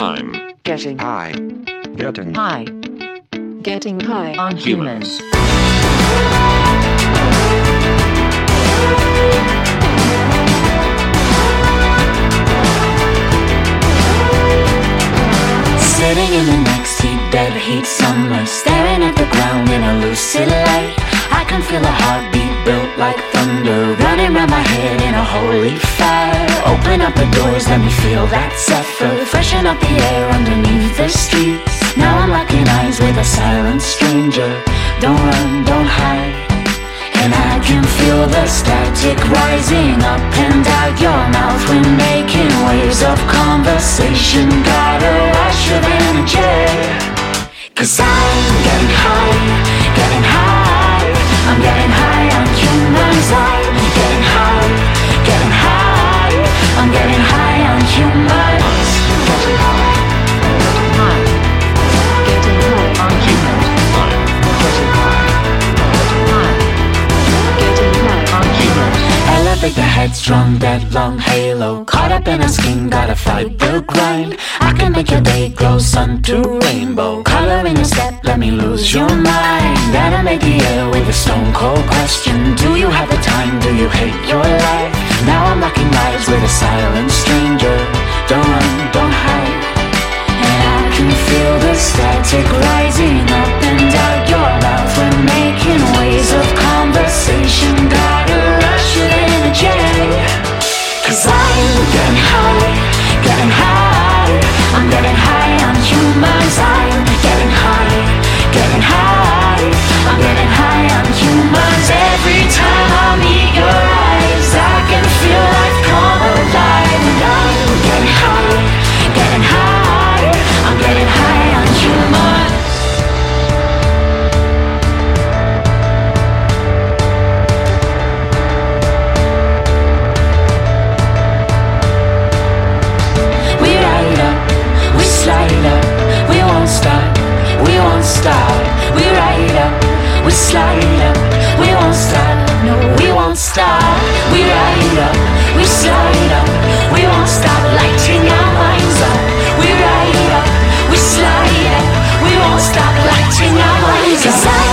I'm Getting high. Getting high. Getting high on humans. Sitting in the next heat, dead heat summer Staring at the ground in a lucid light I can feel a heartbeat built like thunder Running round my head in a holy fire. Open up the doors, let me feel that zephyr Freshen up the air underneath the streets. Now I'm locking eyes with a silent stranger. Don't run, don't hide. And I can feel the static rising up and out your mouth When making waves of conversation. Got a rush of energy. Cause I'm getting high, getting high. I'm getting high on humans. I'm Elevate the headstrong, dead long halo. Caught up in a skin, gotta fight the grind. I can make your day glow, sun to rainbow. Color in your step, let me lose your mind. Make the air with a stone cold question. Do you have the time, do you hate your life? Now I'm locking lives with a silent stranger. Don't run, don't hide. And I can feel the static getting high, getting high. I'm getting high on human side, getting high. won't stop. We ride up, we slide up, we won't stop. No, we won't stop. We ride up, we slide up, we won't stop. Lighting our minds up. We ride up, we slide up, we won't stop. Lighting our minds up.